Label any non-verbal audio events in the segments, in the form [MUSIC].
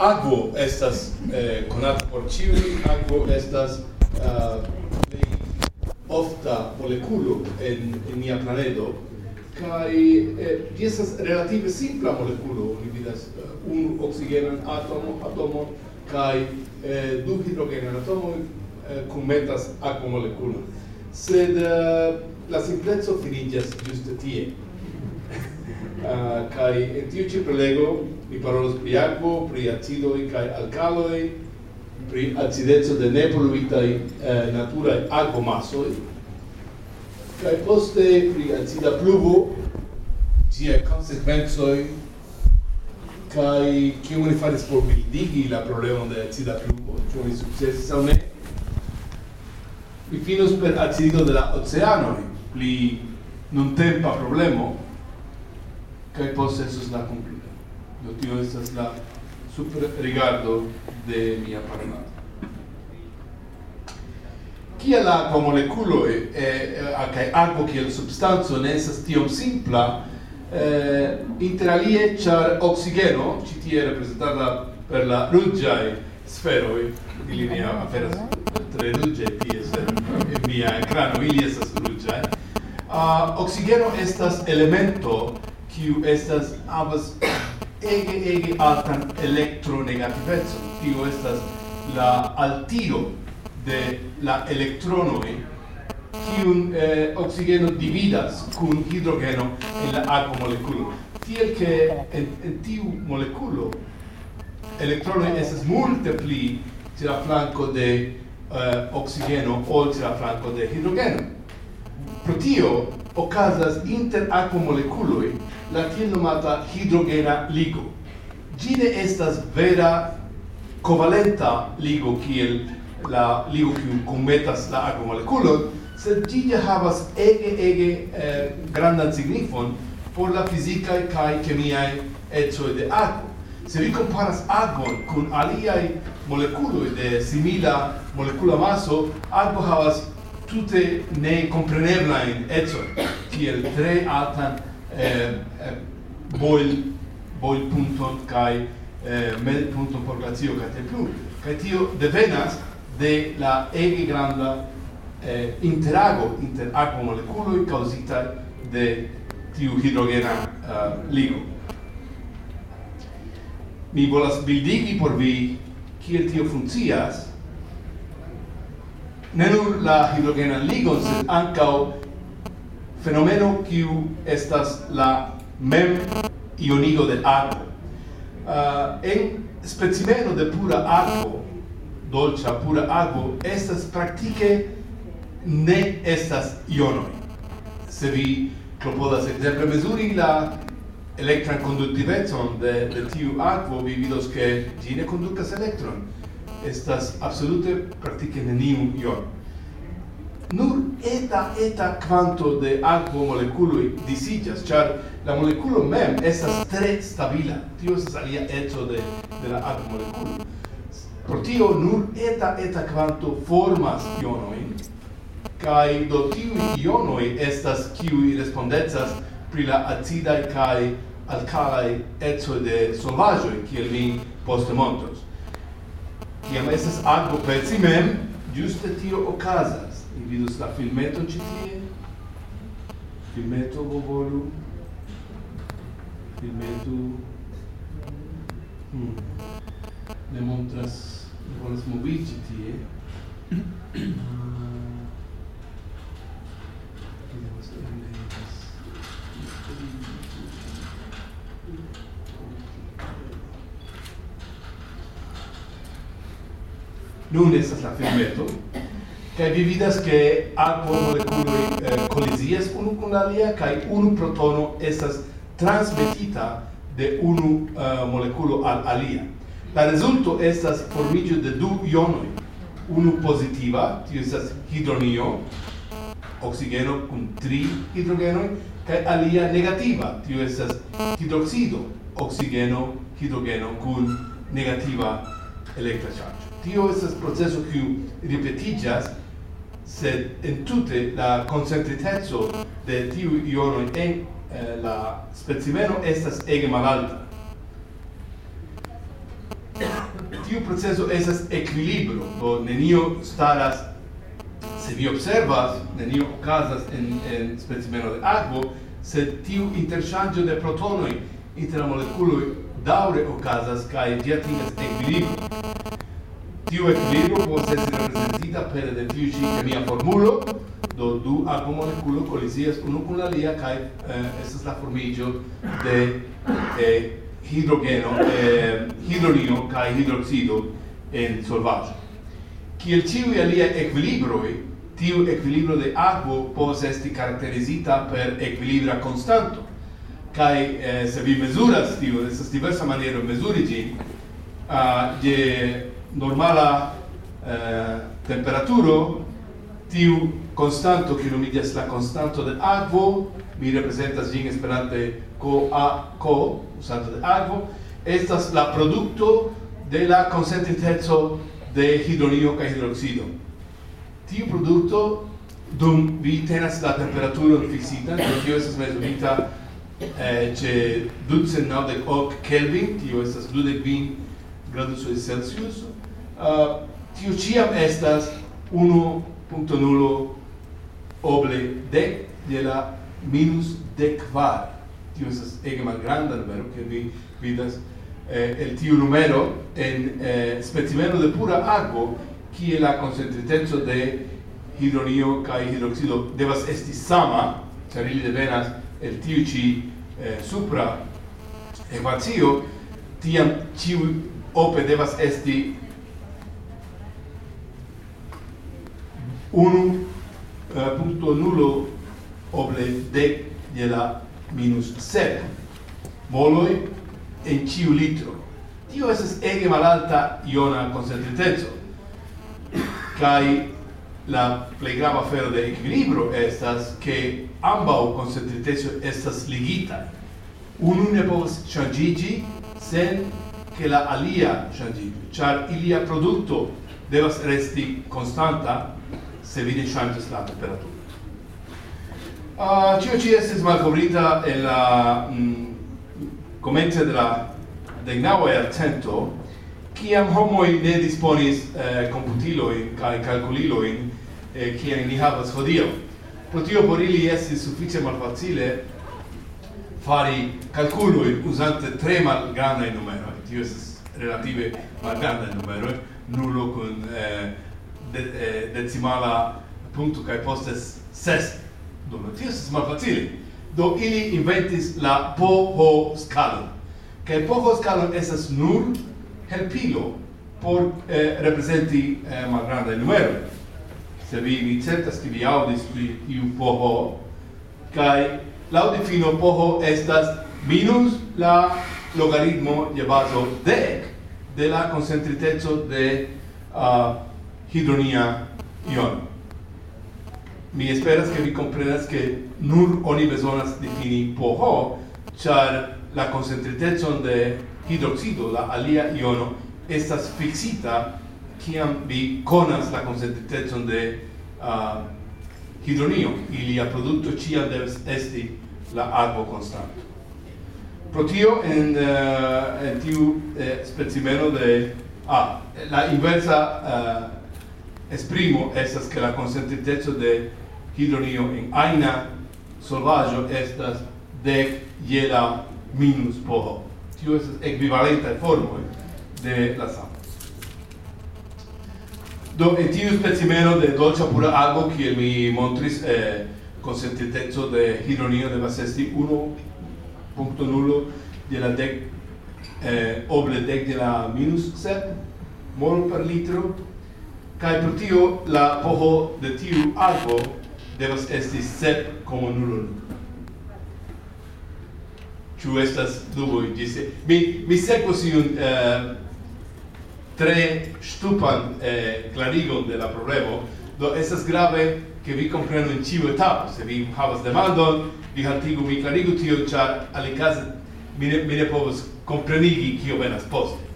aquo estas eh, conata por ciui, aquo estas uh, ofta moleculo en, en nia planeto, kai eh, gi estas relative simpla moleculo, ni vidas eh, uh, un oxigenan atomo, atomo, kai eh, du hidrogenan atomo eh, kunmetas aquo molekulo. Sed uh, la simplezzo finiĝas giuste tie. Uh, kai en tiu ĉi prelego mi parolos pri akvo, pri acidoj kaj alkaloj, pri acideco de nepoluitaj eh, naturaj akvomasoj, kaj poste pri acida pluvo, ĝiaj konsekvencoj kai kiu oni faris por bildigi la problemon de acida pluvo, ĉu oni sukcesis aŭ ne. Mi finos per acidigo de la oceanoj, pli nuntempa problemo, kaj poste estos la concludo. Do tio estas la superrigardo de mia parolado. Kia la moleculoi eh, kaj akvo kiel substanco ne estas tiom simpla, eh, interalie ĉar oksigeno, ĉi tie reprezentata per la ruĝaj sferoj, ili ne aperas tre ruĝaj tie ser en mia ekrano, ili estas ruĝaj. Uh, oxigeno estas elemento kiu estas havas ege ege altan elektronegativeco tio estas la altiro de la elektronoj kiun eh, oksigeno dividas kun hidrogeno en la akvo molekulo. Tiel ke en, en tiu molekulo elektronoj estas multe pli ĉe la flanko de eh, oksigeno ol ĉe la flanko de hidrogeno. Pro tio okazas inter akvo molekuloj la tiel nomata hidrogena ligo. Gine ne estas vera covalenta ligo kiel la ligo kiu kunmetas la agromolekulon, sed ĝi ja havas ege ege eh, grandan signifon por la fizikaj kaj kemiaj ecoj de akvo. Se vi comparas agon kun aliaj molekuloj de simila molekula maso, akvo havas tute ne kompreneblajn ecoj, kiel tre altan eh, boil, boil punto kai eh, mel punto por glacio kai te plu. Kai tio devenas de la ege granda eh, interago inter aqua moleculoi causita de tiu hidrogena uh, ligo. Mi volas bildigi por vi kiel tio funkcias, ne nur la hidrogena ligo sed ankaŭ fenomeno kiu estas la mem ionigo de arco. Uh, ah, en specimeno de pura arco, dolcia pura arco, estas praktike ne estas ionoi. Se vi klopodas ekzemple mezuri la elektran konduktivetson de, de tiu akvo, vi vidos ke ĝi ne konduktas elektron. Estas absolute praktike neniu iono nur eta eta quanto de aquo moleculoi disigas, char la moleculo mem estas tre stabila. Tio estas alia eto de, de la aquo moleculo. Por tio nur eta eta quanto formas ionoi kai do tiu ionoi estas qui respondecas pri la acida kai alkalai etso de solvajo kiel mi poste montros. kiam estas aquo per si mem, Juste tio okazas, Mi vidus la filmeto ĉi tie. Filmeto bovolu. Filmeto... Hmm. Ne montras, ne volas moviĝi tie. Ah. Nun estas la filmeto che vi vidas che akvo molekuloj eh, kolizias unu con alia kai unu protono estas transmetita de unu uh, molekulo al alia. La resulto estas formigio de du ionoi unu positiva tio estas hidronio, oxigeno con tri hidrogenoj, kai alia negativa, tio estas hidroxido oxigeno hidrogeno con negativa electra charge. Tio estas proceso kiu ripetiĝas sed in tutte la concertitezzo de tiu ionoi en eh, la specimeno estas ege malalta. tiu proceso estas equilibro, do nenio staras se vi observas, nenio casas en, en specimeno de aquo, sed tiu interŝanĝo de protonoi inter la molekuloj daŭre okazas kaj dia tingas equilibro. Tiu equilibrio può essere representita per de tiu ci mia formulo, do du atomoleculo colisias unu kun la alia kaj eh, estas la formiĝo de eh, hidrogeno, eh, hidronio kaj hidroksido en solvaĵo. Kiel ĉiuj aliaj equilibrio tiu equilibrio de aquo pos esti karakterizita per equilibra constanto. Kai eh, se vi mesuras tiu, estas diversa maniero mesuri ĝin, ah, uh, de normala eh, temperaturo tiu constanto kiu nomiĝas la constanto de akvo mi reprezentas ĝin esperante co a co usando de akvo estas la producto de la konsentiteco de hidronio ca hidroxido tiu producto dum vi tenas la temperatura fixita que tio estas mesurita eh, de 298 Kelvin tio estas vin grados Celsius uh, tiu ciam estas 1.0 oble dec de la minus dec var. Tiu estas ege malgranda numero, che vi vidas eh, el tiu numero en eh, specimeno de pura ago, kie la concentritenzo de hidronio kai hidroxido devas esti sama, ĉar ili devenas el tiu ci eh, supra ekvacio, tiam ĉiu ope devas esti 1.0 eh, oble de de la minus 7 moloi en ciu litro. Tio esas ege malalta iona concentritezo. Cai la plei grava fero de equilibrio estas che ambau concentritezo estas ligita. Unu ne povas changigi sen che la alia changigi, char ilia producto devas resti constanta se vide changes la temperatura. Uh, Cio ci estis smalcovrita en la mm, komence de la deknaŭa Arcento, ciam homoi ne disponis eh, komputilojn cae kalkulilojn eh, ciam ni havas hodio. Pro tio por ili estis suffice malfacile fari calculoi usante tre mal grande numero, tio es relative mal grande numero, nullo con eh, de, eh, decimala punto kai postes ses. Do no tio ses malfacile do ili inventis la poho skalon kai poho skalon esas nur helpilo por eh, representi eh, malgranda numero se vi vi certas ke vi audis pri tiu poho kai la defino poho estas minus la logaritmo llevado de de la concentriteco de uh, hidronia ion. Mi esperas che vi comprendas che nur oni bezonas difini pH, char la koncentritecon de hidroxido, la alia iono, estas fixita kiam vi conas la koncentritecon de uh, hidronio. Ilia producto ĉiam devas esti la akvo konstanto. Pro tio en, uh, en tiu eh, specimeno de ah, la inversa uh, esprimo estas que la consentiteco de hidronio en aina solvajo estas dec yela minus poho. Tio estas equivalenta formo de la sal. Do, en tiu specimeno de dolcia pura agua, que mi montris eh, consentiteco de hidronio de esti 1.0 de la dec eh, oble dec de la minus 7 mol per litro Kai pro tio la poho de tiu arbo devas esti sep comunulon. Ĉu estas duboj dise? Mi mi sekvos iun uh, tre stupan eh, clarigon de la problemo, do estas grave che vi comprenu in ciu etapo, se vi havas demandon, vi haltigu mi clarigu tio, ĉar alicase mi ne, mi ne povos comprenigi kio venas poste.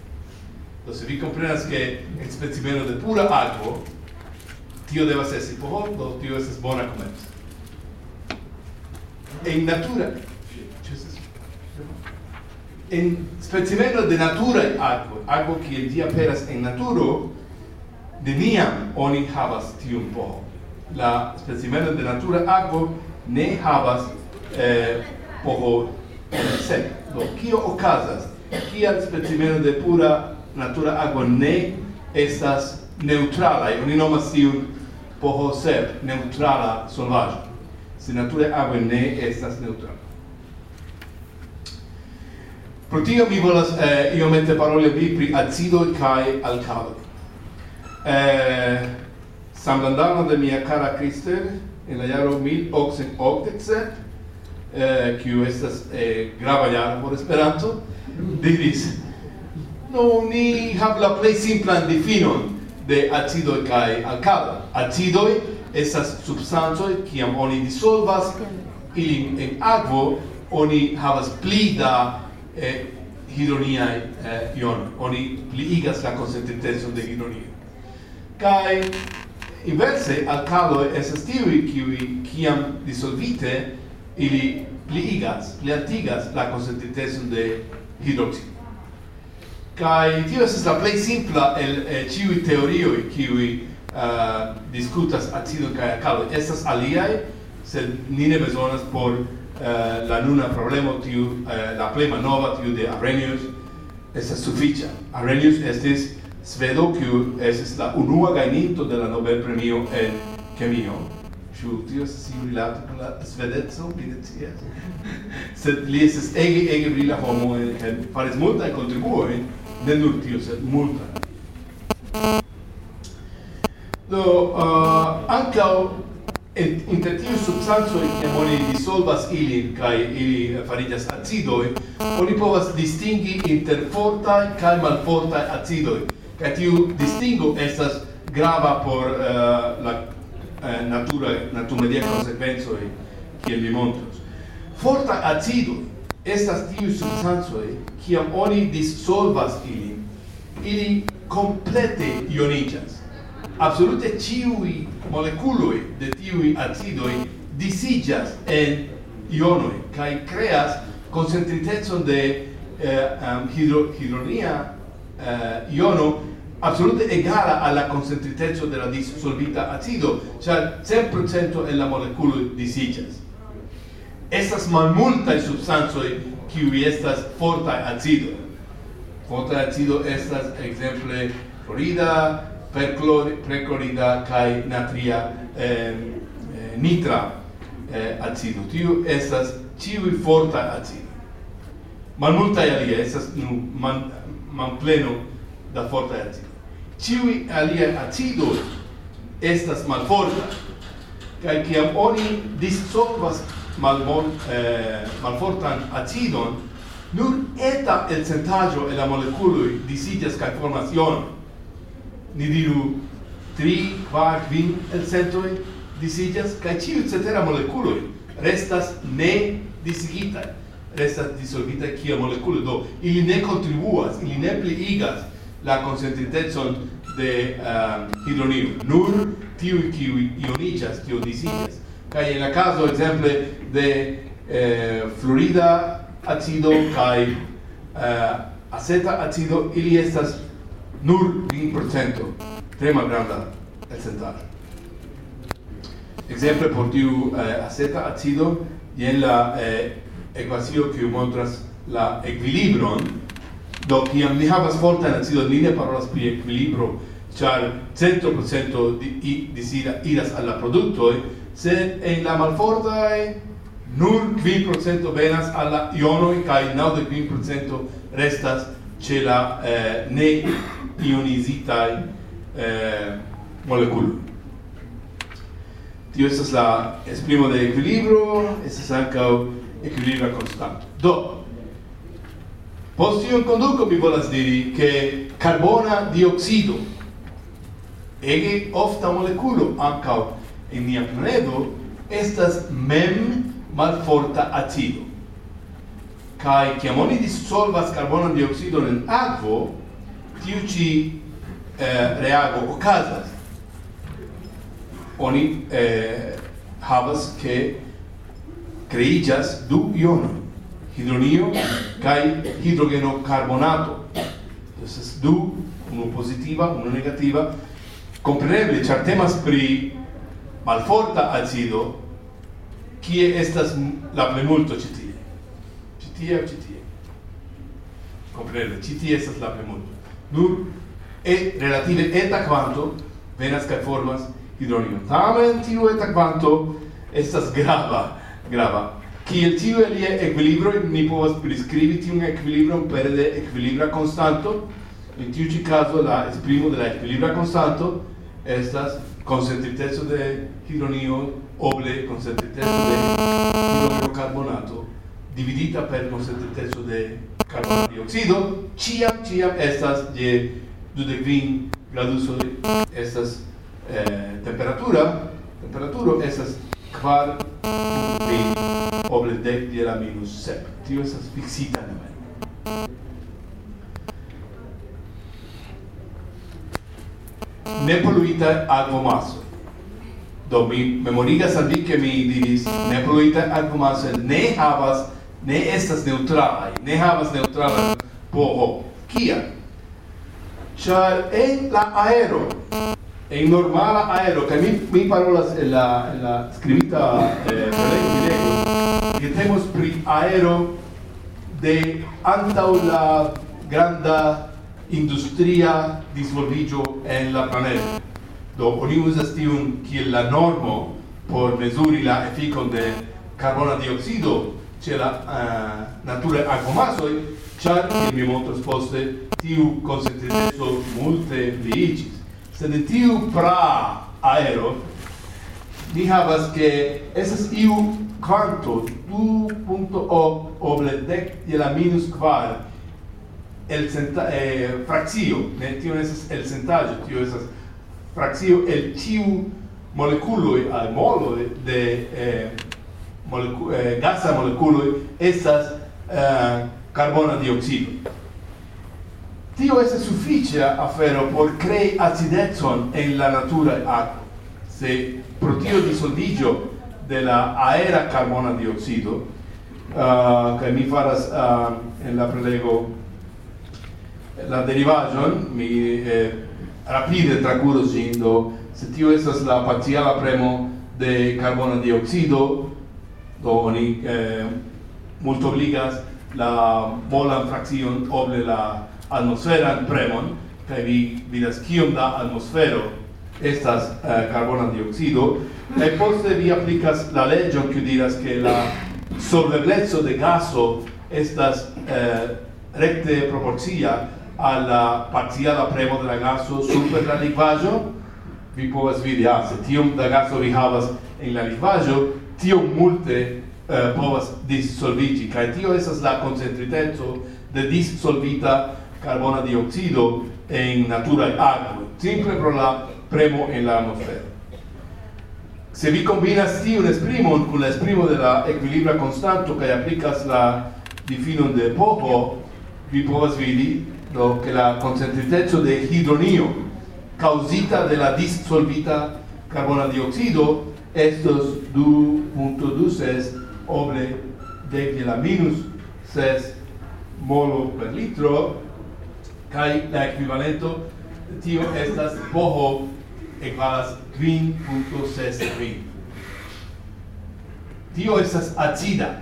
Do se vi comprenas che el specimeno de pura aquo tio devas esti pohon, do tio estas bona E in natura in specimeno de natura aquo, aquo kiel ĝi peras in naturo, neniam oni havas tiun po'. La specimeno de natura aquo ne havas eh, po' eh. Do, kio okazas? Kia specimeno de pura natura aquo ne estas neutrala, oni nomas tiun poho sep, neutrala solvaĵo. Se natura aquo ne estas neutrala. Pro tio mi volas eh, iomete paroli vi pri acidoj kaj alkaloj. Eh, Samlandano de mia cara Christel, en la jaro 1887, eh, kiu estas eh, grava jaro por Esperanto, diris no, ni hav la plej simplan difinon de acido kai alcala acido estas substancoj kiam oni dissolvas ilin en akvo, oni havas pli da eh, hidroniaj eh, ion. Oni pliigas la koncentritecon de hidronia kai inverse alkaloj estas stivi qui kiam dissolvite ili pliigas, pliantigas la koncentritecon de hidroxido. Kai tio estas la plej simpla el eh, ĉiuj teorio kiuj uh, diskutas acido kaj alkalo. Estas aliaj, sed ni ne bezonas por uh, la nuna problemo tiu uh, la plej nova tiu de Arrhenius estas sufiĉa. Arrhenius estis svedo kiu estis la unua gajninto de la Nobel premio en kemio. Ĉu tio estas iu rilato kun la svedeco, mi ne scias. [LAUGHS] sed li estas ege ege brila homo en faris multajn kontribuojn ne nur tio, sed multa. Do, uh, ancao et inter tiu substanzoi kiam oni dissolvas ili kai ili farigas acido oni povas distingi inter forta kai malforta acido kai tiu distingo estas grava por uh, la uh, natura natura media consequenzo kiel mi montros. forta acido estas tiu substansoi, kiam oni dissolvas ili, ili complete ionigas. Absolute ciui moleculoi de tiui acidoi disigas en ionoi, kai creas concentritezon de eh, um, hidro, hidronia eh, iono absolute egala alla concentritezzo della dissolvita acido, cioè 100% en la moleculo disigas estas malmultaj substancoj kiuj estas forta acido. Forta acido estas ekzemple chlorida, perchlorida kaj natria eh, nitra eh, acido. Tiu estas ĉiuj fortaj mal multa aliaj estas nu man, man pleno da forta acido. Ciu alia acido estas malfortaj kaj kiam oni dissolvas malbon eh, malfortan acidon, nur eta el centaggio e la moleculoi disigas kai formacionon. Ni diru tri, quar, quin el centoi disigas, cae ciu cetera moleculoi restas ne disigita restas disolvita kia moleculoi, do ili ne contribuas, ili ne pliigas la concentritezon de um, hidronio Nur tiu kiu ionigas, kiu disigas. Cae in la caso, exemple, de eh, fluorida acido kai eh, aceta acido ili estas nur 20% Tre malgranda elcentaĵo. Exemple por tiu eh, aceta acido en la eh, ecuación que montras la equilibron do kiam ni havas forta en acido ni ne parolas pri equilibro char 100% di, i, disira iras alla producto se en la malfortaj nur 5% venas alla ionoi kai 95% restas ce la eh, ne ionisitai eh, moleculo. Tio estas la esprimo de equilibrio, estas ancao equilibra constante. Do, post iun conduco mi volas diri che carbona dioxido ege ofta moleculo ancao in nia planedo estas mem malforta acido. Kai kiam oni dissolvas carbonon dioxido en aquo, tiu ci eh, reago okazas. Oni eh, havas ke creigas du iono, hidronio kai hidrogeno carbonato. Entonces du, uno positiva, uno negativa, compreneble, char temas pri malforta acido, kie estas la plemulto ĉi tie. Ĉi tie aŭ ĉi tie. Ĉi tie estas la plemulto. Nur e relative eta kvanto venas kaj formas hidronion. Tamen tiu eta kvanto estas grava, grava. Kiel tiu elia equilibroi, ni povas prescribi tiun equilibron per de equilibra constanto, in tiu ci caso la esprimo de la equilibra constanto estas concentritezo de hidronio oble con settecento de idrocarbonato dividita per con settecento de carbono dioxido ciam ciam estas je du de green graduso estas eh, temperatura. Temperaturo estas kvar kvin oble dec je la minus sep. Tio estas Ne poluita Nepoluita agvomaso do mi memorigas al vi che mi diris ne pluita al komenco ne havas ne estas neutralaj ne havas neutrala po kia? Char en la aero en normala aero ke mi mi parolas en la en la scrivita eh, che temos pri aero de antaŭ la granda industria disvolvigio en la planeta Do oni uzas tiun kiel la normo por mesuri la efikon de carbona dioxido ce la uh, nature agomasoi, char mi montros poste tiu consentitezo multe pliigis. Sed de tiu pra aero ni havas che esas iu quanto 2.0 oble dec de la minus quar el centa, eh, fraxio, ne, tio esas el centaggio, tio esas fraxio el tiu moleculoi al molo de eh, molecu eh, gasa moleculoi esas eh, carbona dioxido. Tio es sufficia afero por crei acidezon en la natura acqua. Se pro tio disoldigio de la aera carbona dioxido, eh, uh, che mi faras uh, en la prelego la derivagion, mi eh, rapide tracuros indo se tio estas la parciala premo de carbono dioxido do oni eh, multobligas la volan fraction oble la atmosfera premon que vi vidas kiom da atmosfero estas eh, carbona dioxido. E poste vi aplicas la legge che diras che la solvebleco de gaso estas eh, recte proporzia alla partia da premo de gaso super la lingvajo vi povas vidi ah, se tiom da gaso vi havas en la lingvajo tiom multe uh, povas dissolvigi kai tio esas la koncentriteco de dissolvita carbona dioxido en natura aquo simple pro la premo en la atmosfera se vi combinas sti un esprimo la esprimo de la equilibra konstanto kaj aplicas la difino de popo vi povas vidi no, che la concentritezzo de hidronio causita de la dissolvita carbona dioxido estos 2.26 oble de la minus 6 molo per litro kai la equivalento tio estas boho equalas 5.6 tio estas acida.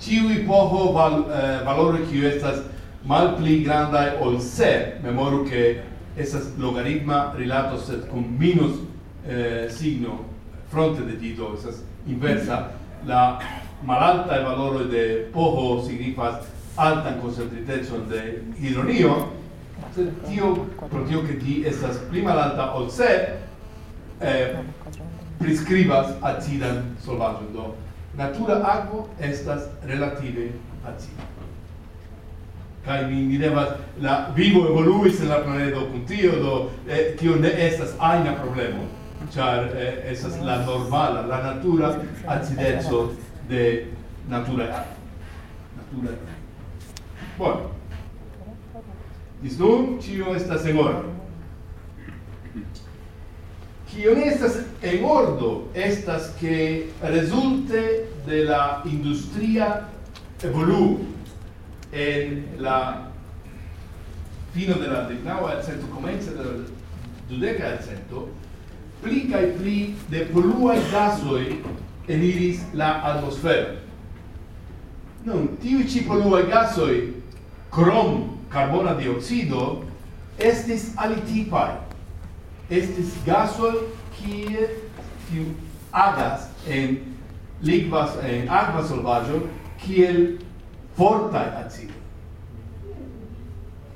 Ciui poho val, eh, valore kiu estas mal pli grandai ol se, memoru che esas logaritma rilato set con minus eh, signo fronte de dito, esas inversa, la malalta e valoro de poho signifas alta concentritezon de hidronio, se tio, pro tio che ti estas pli malalta ol se, eh, prescribas acidan solvaggio, do natura aquo estas relative acida kai mi mi devas la vivo evoluis en la planedo kun tio do eh, tio ne estas ajna problemo ĉar eh, estas la normala la natura acideco de natura natura bueno dis nun tio estas en ordo. Kio ne estas en ordo estas ke rezulte de la industria evoluo en la fino de la decnaua al cento, comence de la dudeca al cento, pli cae pli de poluae gasoi eniris la atmosfera. Non, tiu ci poluae gasoi, crom carbona dioxido, estis alitipai. Estis gasoi kie tiu agas en ligvas en aqua solvaggio kiel fortai azioni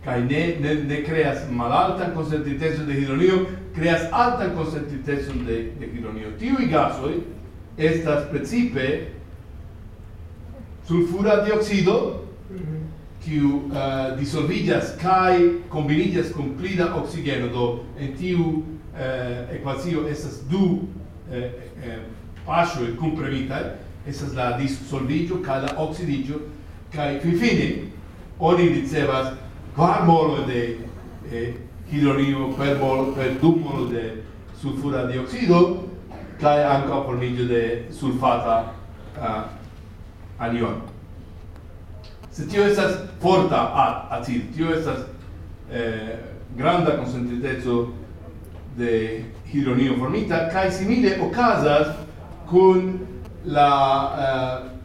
kai ne ne ne creas malaltan consentitezo de hidronio creas alta consentitezo de de hidronio. Tiu gasoi estas principe sulfura dioxido kiu eh, uh, disolvillas kai combinillas con plida oxigeno do en tiu uh, ekvacio estas du uh, uh, paŝoj kompremitaj estas la disolvillo kai la oksidiĝo kai fifine oni ricevas kvar molo de eh, hidronio per molo per du molo de sulfura dioxido kai anca medio de sulfata uh, anion. Se tio estas forta acid tio estas eh, granda concentritezo de hidronio formita kai simile okazas con la uh,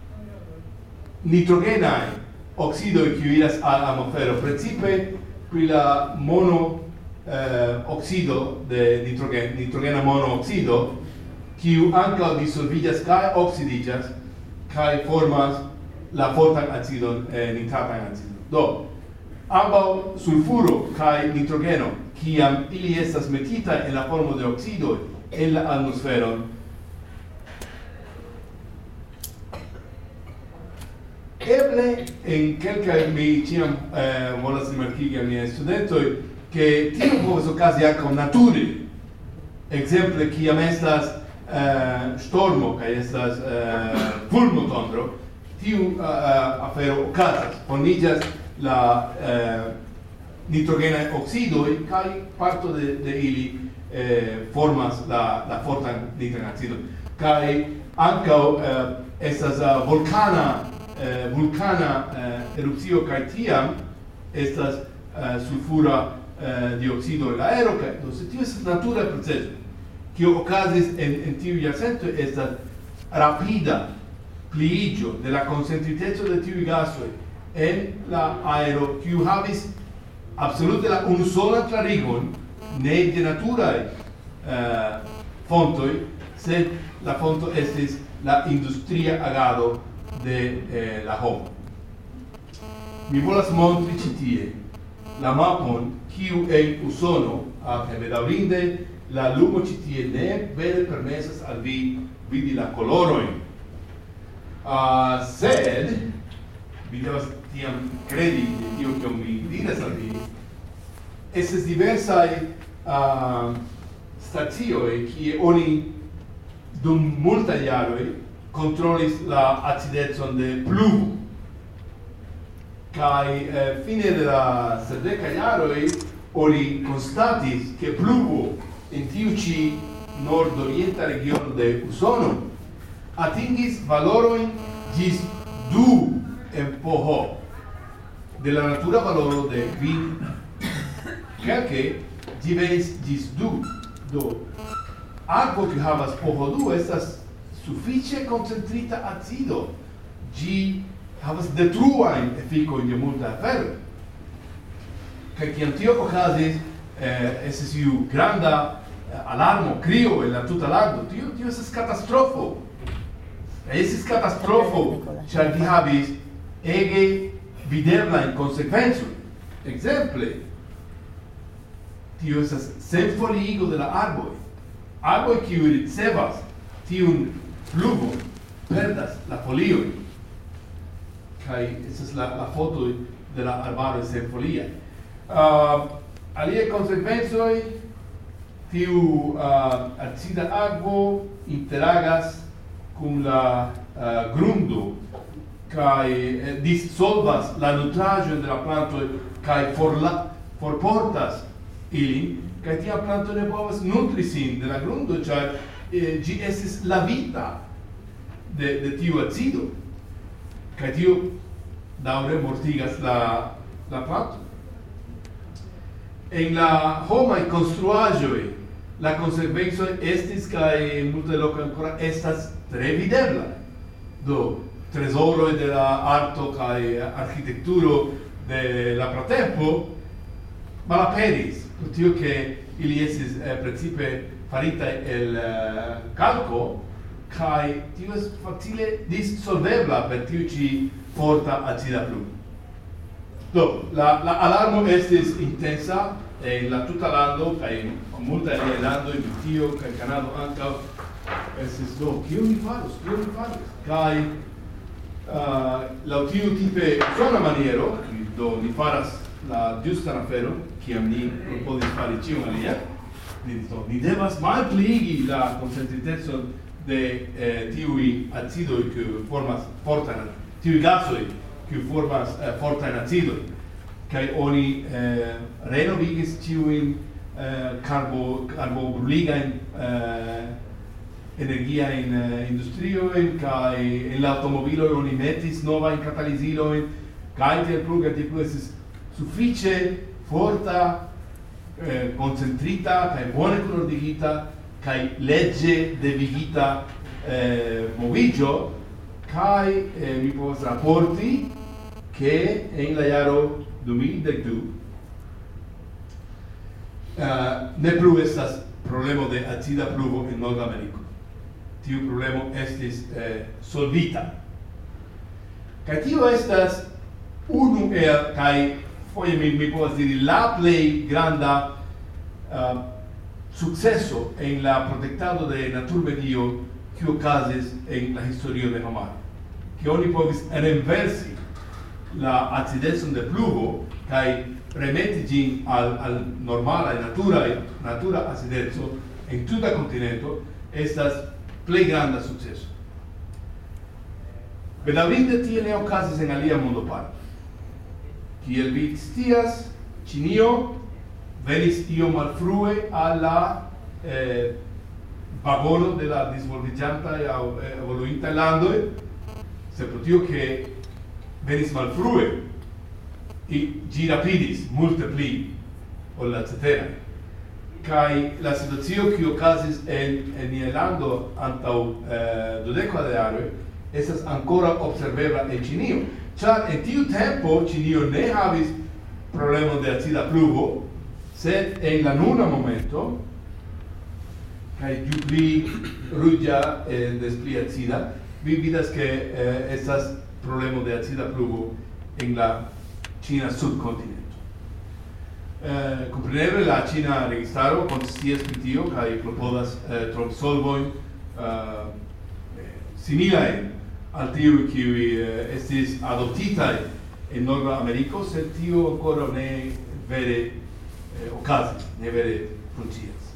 nitrogenai oxidoi qui iras al atmosfero principe qui la mono eh, oxido de nitrogen nitrogena mono oxido qui anca dissolvigas kai oxidigas kai formas la fortan acidon eh, nitratan acidon. Do ambau sulfuro kai nitrogeno kiam ili estas metita en la formo de oxido en la atmosfero Eble, in quelca mi ciam eh, volas rimarcigi a miei studentoi, che tio povas ocasi anche nature. Exemple, ciam estas eh, stormo, cae estas eh, fulmo tondro, tiu uh, afero ocasas, fornigas la eh, nitrogena oxidoi, cae parto de, de ili eh, formas la, la fortan nitrogen oxidoi. Cae ancao eh, estas eh, uh, volcana eh, vulcana eh, erupcio kai tiam estas eh, sulfura eh, dioxido el aero kai do se tio estas natura proceso kio okazis en en tiu jarcento estas rapida pliigio de la concentriteco de tiu gasoj en la aero kiu havis absolute la unusola clarigon ne de natura eh, fontoi, sed la fonto estis la industria agado de eh, la homo. Mi volas montri ĉi tie la mapon kiu en Usono vedaurinde, la lumo ĉi tie ne vere permesas al vi vidi la kolorojn. Uh, sed vi devas tiam credi de tio che mi diras al vi esses diversai uh, ah, stazioi kie oni dum multa iaroi controllis la acidezon de pluvo. Kai eh, fine de la sedeca iaroi ori constatis che pluvo in tiu ci nord-orienta region de Usono atingis valoroin gis du empoho de la natura valoro de vin kelke divenis gis du do aquo que havas poho du estas suffice concentrita acido gi havas detruain efficoin de multa afero. Kaj kiam antio okazis, eh, estis iu granda eh, alarmo, crio en la tuta lando. Tio, tio estis katastrofo. Estis katastrofo, ĉar vi habis ege videblajn consequenzo exemple tio ese sen foligo de la arboi arboi kiuj ricevas tiun pluvo perdas la folio kai estas la la foto de la arbaro sen folia. Uh, alie consequenzoi tiu uh, acida agvo interagas cum la uh, grundo kai eh, dissolvas la nutrajo de la planto kai forla forportas ili kai tia planto ne povas nutri sin de la grundo char eh, gi la vita de, de tiu acido, ca tiu daure mortigas la, la plato. En la homaj konstruaĵoj la conservenzo estis kaj multe loke ancora estas tre videbla. Do, tesoroi de la arto kaj architekturo de la pratempo malaperis, pro tio che ili esis eh, principe farita el uh, calco kai tio es facile dissolvebla per tiu ci forta acida plu do la la alarmo estis intensa en la tuta lando kai multa en lando in tio kai canado anca estis do kiu mi faros? Kiu mi faros kai uh, eh, la tio tipe zona maniero do ni faras la giusta afero kiam ni proponis fari cion alia spirito. Ni devas malpligi la concentritezon de eh, tiui acidoi che formas fortan, tiui gasoi che formas eh, fortan acido che oni eh, renovigis tiui eh, carbo, carbo bruliga in eh, energia in eh, industrio in kai in l'automobilo oni metis nova in catalizilo in kai te pluga di plus suffice forta eh, concentrita kai bone kunordigita kai legge de vigita eh, movigio kai eh, mi povas rapporti che en la jaro 2012 Uh, ne plu estas problema de acida pluvo en Nord America Tiu problema estis eh, solvita. kai tio estas unu el kai foi mi, mi povas diri la plej granda uh, successo en la protectado de naturmedio que okazis en la historio de homaro que oni povis renversi la acidezon de pluvo kai remeti gin al, al normala e natura e natura acidezo en tuta continento estas plej granda successo. Bedaŭrinde tiene okazis en alia mondo parte. Kiel vi scias, Ĉinio venis io malfrue alla eh, vagono de la disvolvigianta e eh, evoluinta lando, se pro tio che venis malfrue, i gi rapidis, multe pli, ol la cetera. Kai la situazio che ocasis en, en nia lando antau eh, dodeco de aroi, esas ancora observebla en Cinio, Char en tiu tempo Ĉinio ne havis problema de acida pluvo, sed en la nuna momento kai ju pli e eh, des pli acida, vi vidas que eh, estas problemo de acida pluvo en la China subcontinente. Eh, compreneble la China registaro konscias pri tio kai propodas eh, solvojn eh, similajn al tiu qui eh, estis adoptita en Norda Americo, sed tiu ancora ne vere eh, ocasi, ne vere funkcias.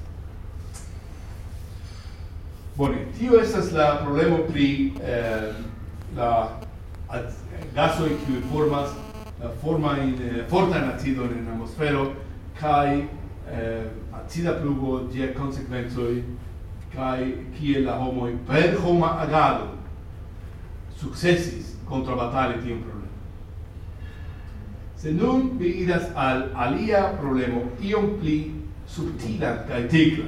Bone, tio estas la problemo pri eh, la gasoj kiuj formas la forma in eh, fortan acidon en atmosfero kaj eh, acida pluvo ĝia konsekvencoj kaj kiel la homoj per homa agado successis contra batali tiun problema. Se nun vi idas al alia problema, iom pli subtila kaj tigla,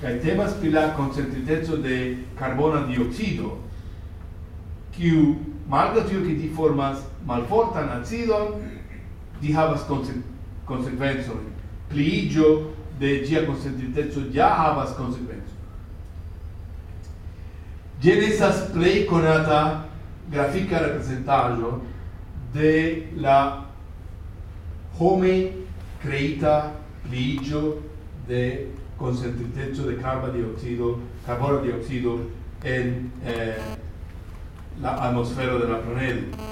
kaj temas pri la koncentriteco de carbona dioxido, kiu malgraŭ tio ke ĝi formas malfortan acidon, di havas konsekvencojn. Pliiĝo de ĝia koncentriteco ja havas konsekvencojn. Ĝi estas plej konata grafika reprezentaĵo de la home kreita pliiĝo de concentriteco de carba dioxido, carbono dioxido en eh, la atmosfero de la planedo.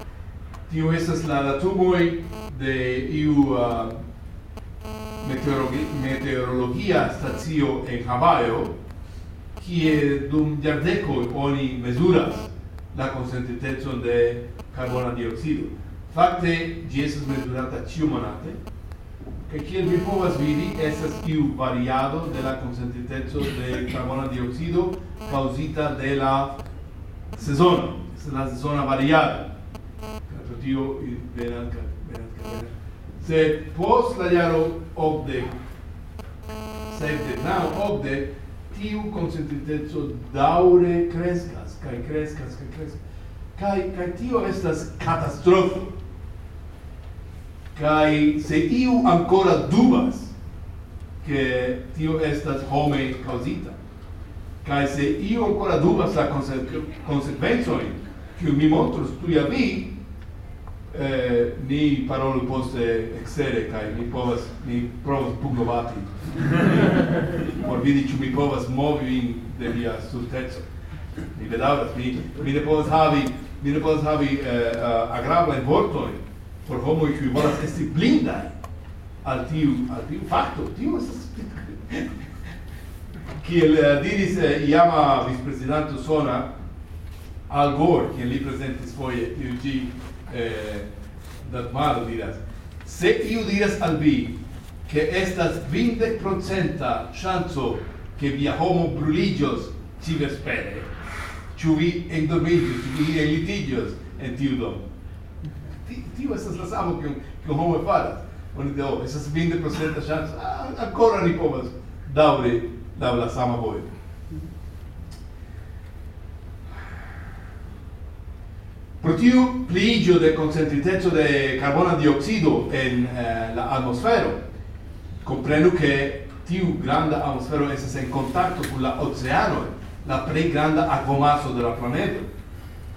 Tio estas la datumoi de iu uh, meteorologia stacio en Havajo, kie dum jardecoj oni mezuras la consentitecon de carbona dioxido. Fakte, ĝi estas mezurata manate che kiel vi povas vidi, esas iu variado de la consentiteco de carbona dioxido causita de la sezono, es la sezona variado. Pro tio venas Se pos la jaro obdek, de naŭ obde, tiu concentritezo daure crescas, kai crescas, kai crescas. Kai kai tio estas catastrofo. Kai se iu ancora dubas che tio estas home causita. Kai se iu ancora dubas la consequenzoi, che mi montros tu ja vi, eh, ni parolu poste exere, kai ni povas, ni provas pugnovati, por vidi ču mi povas movi in de via surtezo. Mi bedavras, mi, mi ne povas havi, mi ne povas havi eh, eh agrablae vortoi por homoi cui volas esti blindai al tiu, al tiu facto, tiu esas kiel uh, diris uh, iama vicepresidente Sona Al Gore, kiel li presentis foie tiu gi eh, Dagmaro diras, se iu diras al vi che estas 20% chanzo che via homo bruligios ci vespere, ciu vi endormigios, ciu vi elitigios en tiu dom. Tio estas la samo che un homo faras. Oni do, oh, estas 20% chanzo, ah, ancora ni povas daure, daure la sama voie. Pro tiu pliigio de concentritezo de carbona dioxido en eh, la atmosfero, comprenu che tiu granda atmosfero esas en contacto con la oceano, la plej granda aquamaso de la planeta,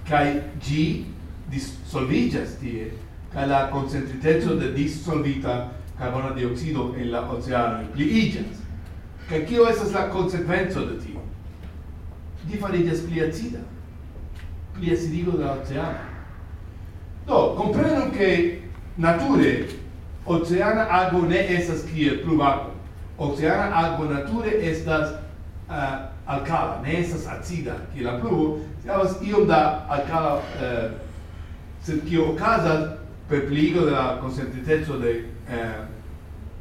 kai gi dissolvigas tie, kai la concentritezo de dissolvita carbona dioxido en la oceano pliigas. Kai kio esas la consequenzo de tiu? Di farigas pli acida l'esirigo dell'oceano. Do, comprendo che nature oceana ago ne esas kiel pluvaco. Oceana ago nature estas uh, alcala, ne esas acida, kiel la pluvo, havas iom da alcala, uh, sed kio ocasas per pliigo de la concentritezo de uh,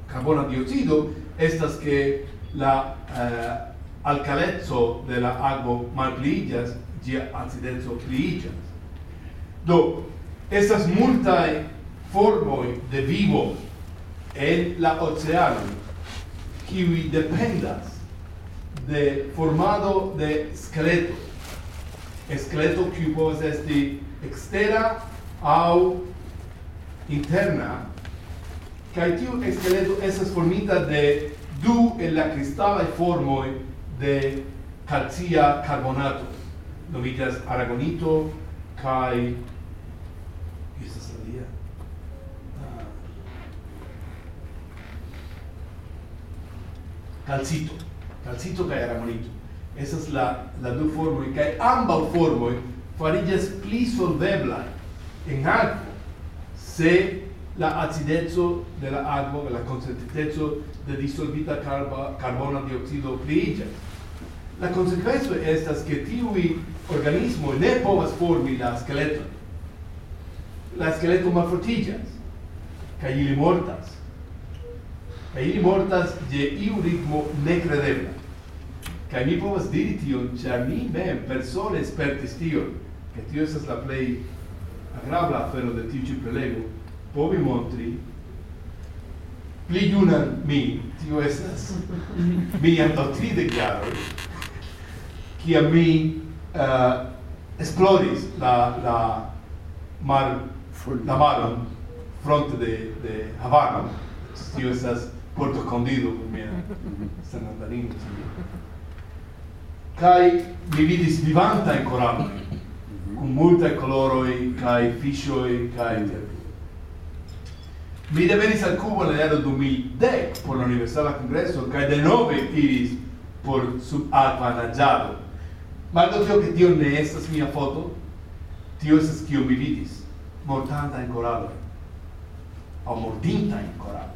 carbona dioxido, estas che la uh, alcalezzo de la ago malpliigas, dia accidento pliigas. Do, estas multae formoi de vivo en la oceano, qui dependas de formado de skeleto. Skeleto qui povas esti extera au interna, kai tiu skeleto estas formita de du el la cristala formoi de calcia carbonato nomitas Aragonito kai estas Alia. Ah. calcito. Calcito kai Aragonito. Estas la la du kai amba ambaŭ formoj please pli solveblaj en akvo se la acideco de la la koncentriteco de dissolvita carba, carbona dioxido pliiĝas. La konsekvenco estas ke tiui organismo ne povas formi la skeleton. La skeleto malfortiĝas kaj ili mortas. Kaj ili mortas je iu ritmo nekredebla. Kaj mi povas diri tion, ĉar mi mem persone spertis tion, ke tio estas la plej agrabla afero de tiu ĉi prelego, povi montri pli junan mi, tio estas mia do tridek jaroj, kiam mi uh, esploris la la mar la mar fronte de de Havana tio estas Puerto Escondido mia San Antonio kai mi vidis vivanta in corallo con multe coloroi kai fishoi kai Mi devenis al Cubo nel anno 2010 por la Congresso, kai de nove iris por sub aqua nagiado Maldo tio che Dio ne estas mia foto, tio estas kio mi vidis, mortanta in coralo, o mortinta in coralo.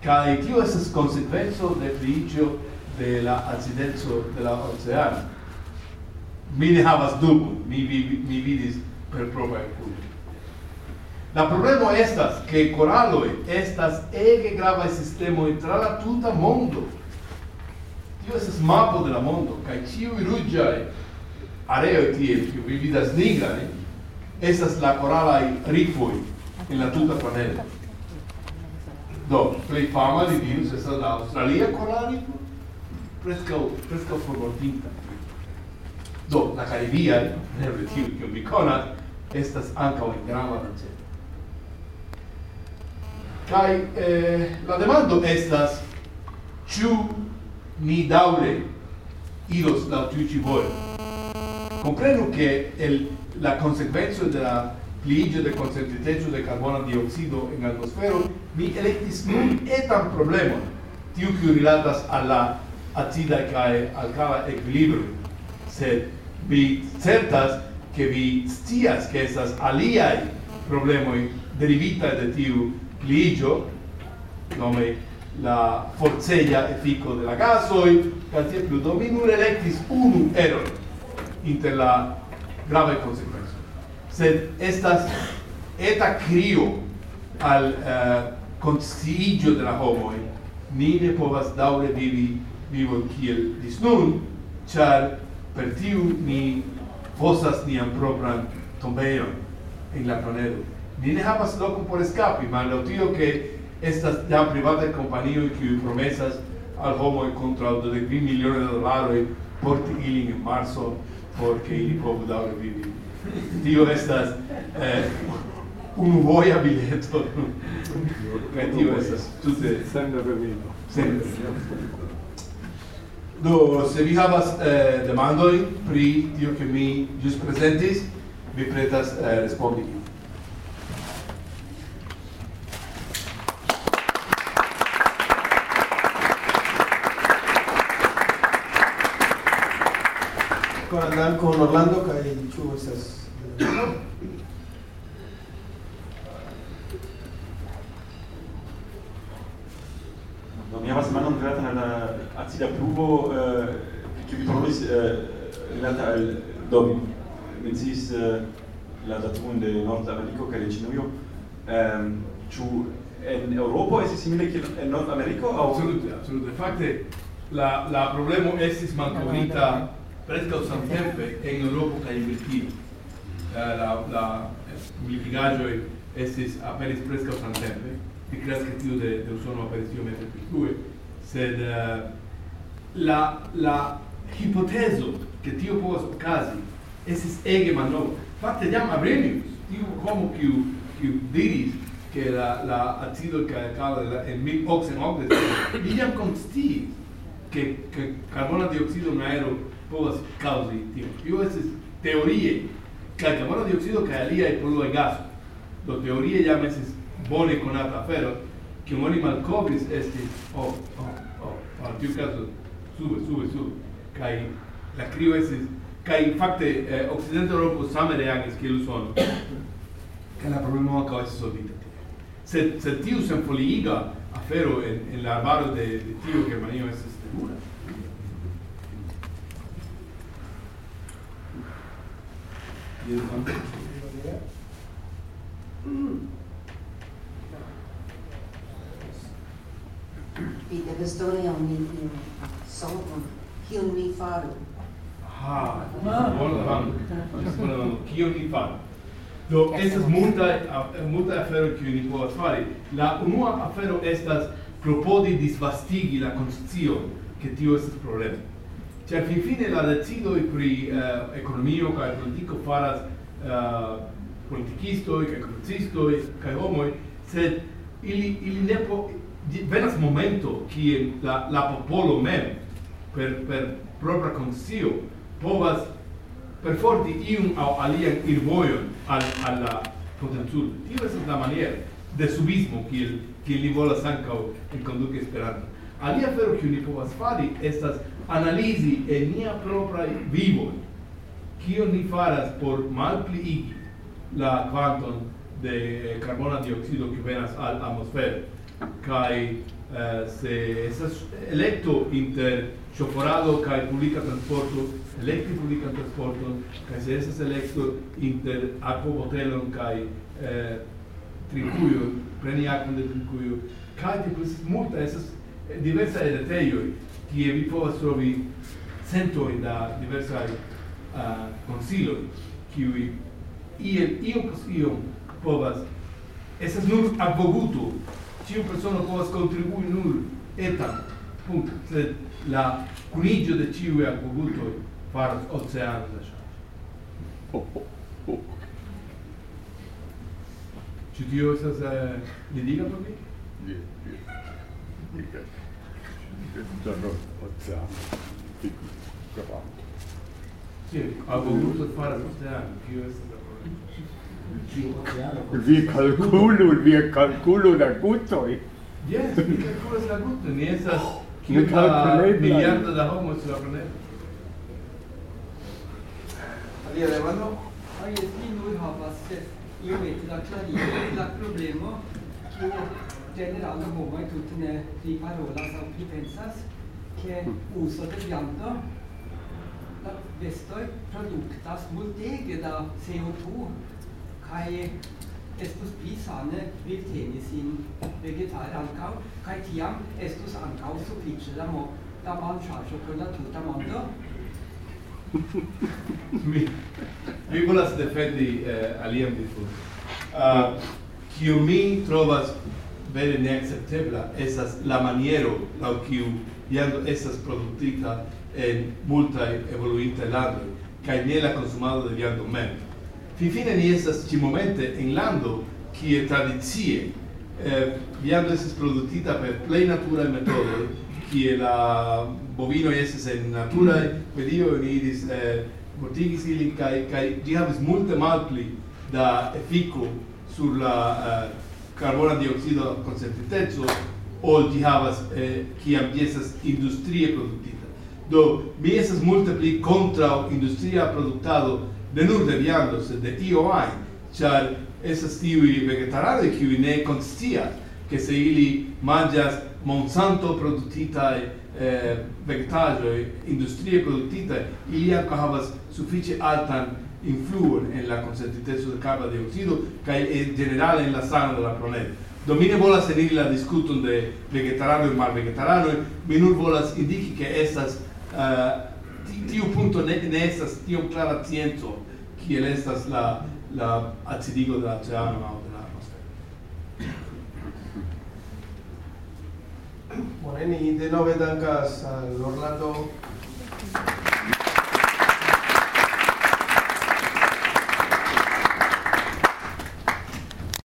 Cae tio estas consequenzo de frigio de la accidenzo de la oceano. Mi ne havas dubo, mi, vi, mi vidis per propria culo. La problema estas che corallo estas ege grava sistema tra la tuta mondo tio estas mapo de la mondo, kaj ĉiuj ruĝaj areoj tie, kiu vi vidas nigraj, estas la koralaj rifoj en la tuta planeta. Do, plej fama li dirus estas la aŭstralia korala rifo, preskaŭ preskaŭ forportinta. Do, la Karibia, neble tiu kiu mi konas, estas ankaŭ en grava danĉero. Kaj eh, la demando estas ĉu ni daure iros la tuci voi. Comprendo che el, la conseguenza della pligio de concentriteggio de carbono dioxido en atmosfero mi electis nun etan problema tiu kiu rilatas alla acida al alkala equilibrio sed vi certas che vi stias che esas aliai problemoi derivita de tiu pligio nome la forceia effico de la gasoi, cantie tiel pluto, mi electis unu eroi inter la grave consequenza. Sed estas eta crio al eh, uh, consciigio de la homoi, ni ne povas daure vivi vivon kiel dis nun, char per tiu ni fosas nian propran tombeion en la planedo. Ni ne havas locum por escapi, ma lo tio che estas ja privata kompanio qui promesas al homo kontraŭ de 20 milioni de dollari porti ilin in marzo porque ili povu daure vivi. Tio estas eh, un voja bileto. Kaj tio estas tute sen reveno. Sen Do, se vi havas eh, demandoi pri tio che mi just presentis, vi pretas eh, respondi. Orlando con Orlando kaj ĉu esas Do mi havas manon gratatan al la acida pluvo, eh, kiu vi parolis eh, rilata al do mi menciis eh, la datumon de Nord Ameriko kaj de Ĉinujo. Ĉu en Eŭropo estis simile kiel en Nordameriko aŭ absolute absolute fakte la la problemo estis mankovita prescau samtempe en Europa kaj in Britio. La la mitigaggio estis aperis prescau samtempe. Mi creas che tiu de, de Usono aperis tiu mentre più frue, sed uh, la, la hipotezo che tio povas okazi estis ege malnova. Fakte jam Abrenius, tiu homo kiu kiu diris che la la acido che cala en 1880 iam constii che che carbono dioxido un aero povas causi tio. Tio estis teorie, kaj carbono dioxido kaj aliaj poluaj gasoj. Do teorie jam estis bone konata afero, kiun oni malkovris estis, oh, oh, oh, al tiu caso, sube, sube, sube, kaj la krio estis, kaj fakte eh, Occidente Europo same reagis kiel Usono, kaj la problemo ankaŭ estis solvita tie. Sed, sed tiu senfoliiga afero en, en la arbaro de, de tiu Germanio estis terura. Vi kommt der Ite vestoria omnium solvum, kion mi faru? Ha, volvam, kion mi faru? Do, estas multa, multa afero kiu ni povas fari. La unua afero estas propodi disvastigi la konscion, ke tio estas problemo. Cioè, fin fine la decidoi pri eh, economio cae politico faras eh, politicistoi, che comercistoi, cae homoi, sed ili, ili ne po... Venas momento kie la, la popolo mem, per, per propria conscio, povas perforti iun au alian irvoion al, al la potenzulo. Tio esas la maniera de subismo kiel, kiel li volas ancao en conduque esperanto. Alia fero kiu ni povas fari estas analisi en nia propra vivo kio ni faras por malpliigi la quanton de carbona dioxido que venas al atmosfero. Kai uh, eh, se esas electo inter choforado kai publica transporto electi publica transporto kai se esas electo inter aquo botelon kai uh, eh, tricuio preni aquo de tricuio kai de plus multa esas diversa de kie vi povas trovi centoj da diversaj uh, konsiloj, kiuj iel iom pos iom povas estas nur advoguto ciu persono povas kontribui nur etan punto sed la kunigio de ciu abogutoj faras oceano da ŝanĝo Ĉu tio estas eh, liga por vi? Yes, yes sono ozzano, gravato. Sì, ho voluto fare ozzano, più Vi calculo, vi calculo la gutoi. Yes, vi calculas la gutoi, ne esas kiuta miliardo da homo sur la planeta. Alia Levano? Alia, vi nur havas iomete da klarigi la problemo, kiu generale homoj tute ne pli parolas aŭ pripensas, ke hm. uso de viando la vestoj produktas multege da CO2 kaj estus pli sane vivteni sin vegetare ankaŭ kaj tiam estus ankaŭ sufiĉe da mo da manĝaĵo por la tuta mondo. [LAUGHS] Mi mi volas defendi eh, di diskurson uh, ah, kiu mi trovas vere neacceptebla esas la maniero la kiu iando esas produktita en multa evoluintaj lando kaj ne la konsumado de viando mem. Finfine ni estas ĉi momente en lando kie tradicie eh, viando estas produktita per plej naturaj metodoj kie la bovino estas en naturaj medioj ni iris eh, mortigis ilin kaj kaj ĝi havis multe malpli da efiko sur la eh, carbona dioxido concentriteco ol di havas eh, kiam ĝi estas industrie produktita. Do mi esas multe pli industria produktado ne nur de viando, sed de io ajn, ĉar estas tiuj vegetaranoj kiuj ne constia ke se ili manĝas Monsanto produktita eh, vegetaĵoj, industrie produktita ili ankaŭ havas sufiĉe altan influon en la consentiteco de carba dioxido kaj en generale en la sano de la planeta. Do mi ne volas eniri la diskuton de vegetarano mal vegetarano, mi nur volas indiki ke estas uh, tiu punto ne, ne estas tiom clara scienco kiel estas la la acidigo de la oceano aŭ de la atmosfero. Bueno, ni de nove dankas al Orlando.